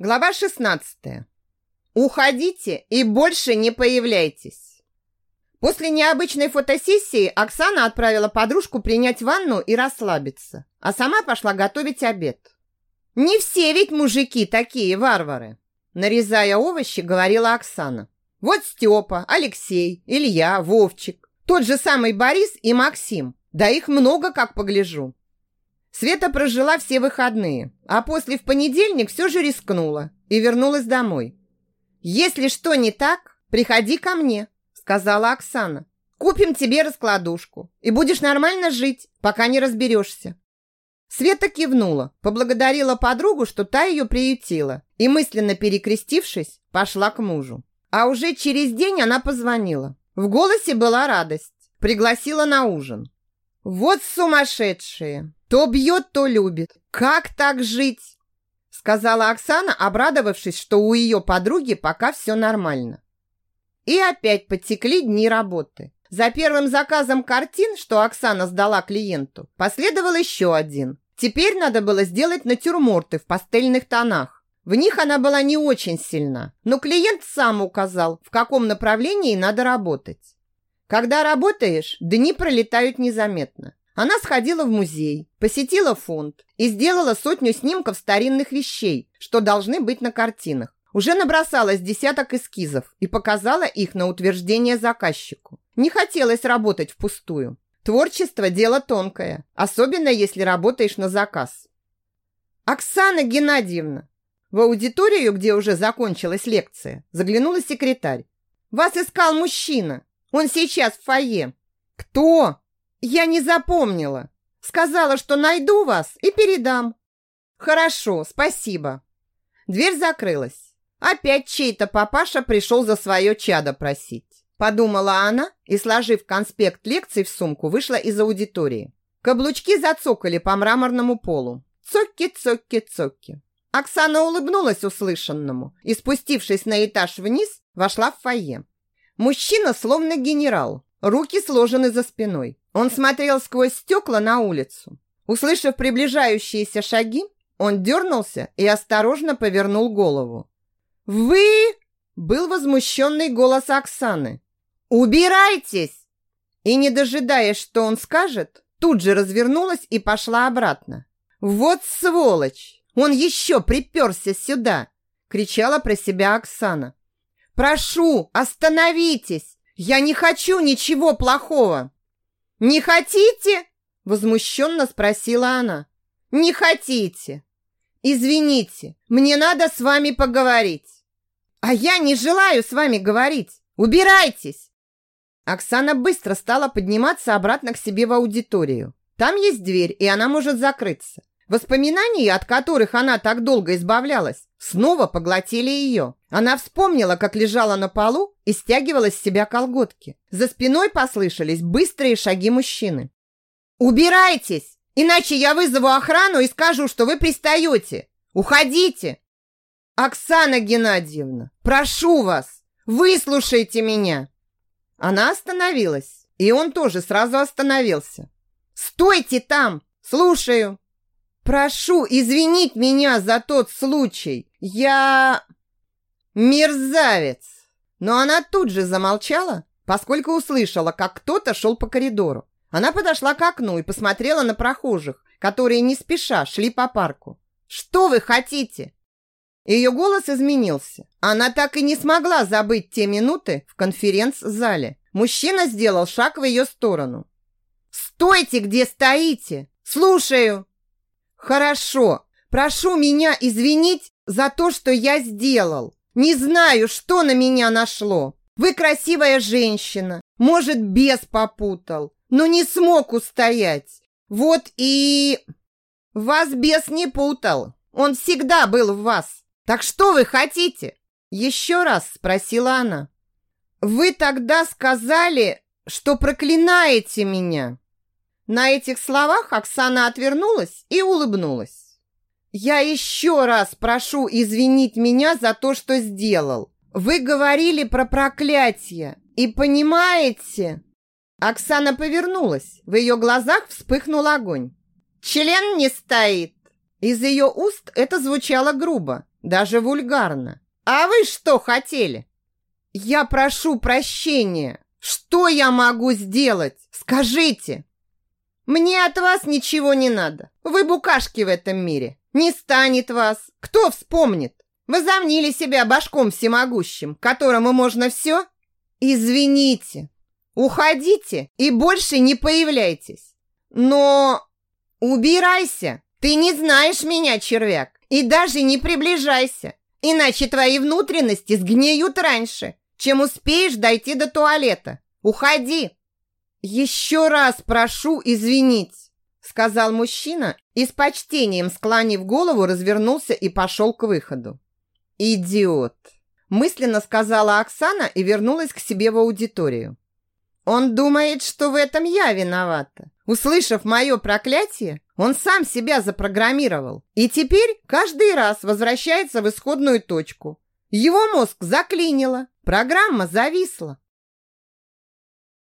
Глава 16. Уходите и больше не появляйтесь. После необычной фотосессии Оксана отправила подружку принять ванну и расслабиться, а сама пошла готовить обед. Не все ведь мужики такие варвары, нарезая овощи, говорила Оксана. Вот Степа, Алексей, Илья, Вовчик, тот же самый Борис и Максим. Да их много, как погляжу. Света прожила все выходные, а после в понедельник все же рискнула и вернулась домой. «Если что не так, приходи ко мне», — сказала Оксана. «Купим тебе раскладушку, и будешь нормально жить, пока не разберешься». Света кивнула, поблагодарила подругу, что та ее приютила, и мысленно перекрестившись, пошла к мужу. А уже через день она позвонила. В голосе была радость, пригласила на ужин. Вот сумасшедшие! То бьет, то любит. Как так жить? Сказала Оксана, обрадовавшись, что у ее подруги пока все нормально. И опять потекли дни работы. За первым заказом картин, что Оксана сдала клиенту, последовал еще один. Теперь надо было сделать натюрморты в пастельных тонах. В них она была не очень сильна, но клиент сам указал, в каком направлении надо работать. Когда работаешь, дни пролетают незаметно. Она сходила в музей, посетила фонд и сделала сотню снимков старинных вещей, что должны быть на картинах. Уже набросалась десяток эскизов и показала их на утверждение заказчику. Не хотелось работать впустую. Творчество – дело тонкое, особенно если работаешь на заказ. Оксана Геннадьевна, в аудиторию, где уже закончилась лекция, заглянула секретарь. Вас искал мужчина. Он сейчас в фойе. Кто? Я не запомнила. Сказала, что найду вас и передам. Хорошо, спасибо. Дверь закрылась. Опять чей-то папаша пришел за свое чадо просить. Подумала она и, сложив конспект лекций в сумку, вышла из аудитории. Каблучки зацокали по мраморному полу. Цокки, цокки, цокки. Оксана улыбнулась услышанному и, спустившись на этаж вниз, вошла в фойе. Мужчина словно генерал, руки сложены за спиной. Он смотрел сквозь стекла на улицу. Услышав приближающиеся шаги, он дернулся и осторожно повернул голову. «Вы?» – был возмущенный голос Оксаны. «Убирайтесь!» И, не дожидаясь, что он скажет, тут же развернулась и пошла обратно. «Вот сволочь! Он еще приперся сюда!» – кричала про себя Оксана. «Прошу, остановитесь! Я не хочу ничего плохого!» «Не хотите?» – возмущенно спросила она. «Не хотите. Извините, мне надо с вами поговорить». «А я не желаю с вами говорить. Убирайтесь!» Оксана быстро стала подниматься обратно к себе в аудиторию. Там есть дверь, и она может закрыться. Воспоминания, от которых она так долго избавлялась, снова поглотили ее. Она вспомнила, как лежала на полу и стягивала с себя колготки. За спиной послышались быстрые шаги мужчины. «Убирайтесь, иначе я вызову охрану и скажу, что вы пристаете. Уходите!» «Оксана Геннадьевна, прошу вас, выслушайте меня!» Она остановилась, и он тоже сразу остановился. «Стойте там! Слушаю!» Прошу извинить меня за тот случай. Я мерзавец. Но она тут же замолчала, поскольку услышала, как кто-то шел по коридору. Она подошла к окну и посмотрела на прохожих, которые не спеша шли по парку. Что вы хотите? Ее голос изменился. Она так и не смогла забыть те минуты в конференц-зале. Мужчина сделал шаг в ее сторону. «Стойте, где стоите! Слушаю!» Хорошо. Прошу меня извинить за то, что я сделал. Не знаю, что на меня нашло. Вы красивая женщина. Может, бес попутал, но не смог устоять. Вот и... Вас бес не путал. Он всегда был в вас. Так что вы хотите? Еще раз спросила она. Вы тогда сказали, что проклинаете меня. На этих словах Оксана отвернулась и улыбнулась. «Я еще раз прошу извинить меня за то, что сделал. Вы говорили про проклятие и понимаете...» Оксана повернулась. В ее глазах вспыхнул огонь. «Член не стоит!» Из ее уст это звучало грубо, даже вульгарно. А вы что хотели? Я прошу прощения. Что я могу сделать? Скажите. Мне от вас ничего не надо. Вы букашки в этом мире. Не станет вас. Кто вспомнит? Возомнили себя башком всемогущим, которому можно все? Извините. Уходите и больше не появляйтесь. Но убирайся. Ты не знаешь меня, червяк, и даже не приближайся, иначе твои внутренности сгниют раньше, чем успеешь дойти до туалета. Уходи. Еще раз прошу извинить, сказал мужчина и с почтением склонив голову, развернулся и пошел к выходу. Идиот, мысленно сказала Оксана и вернулась к себе в аудиторию. Он думает, что в этом я виновата. Услышав мое проклятие, он сам себя запрограммировал и теперь каждый раз возвращается в исходную точку. Его мозг заклинило, программа зависла.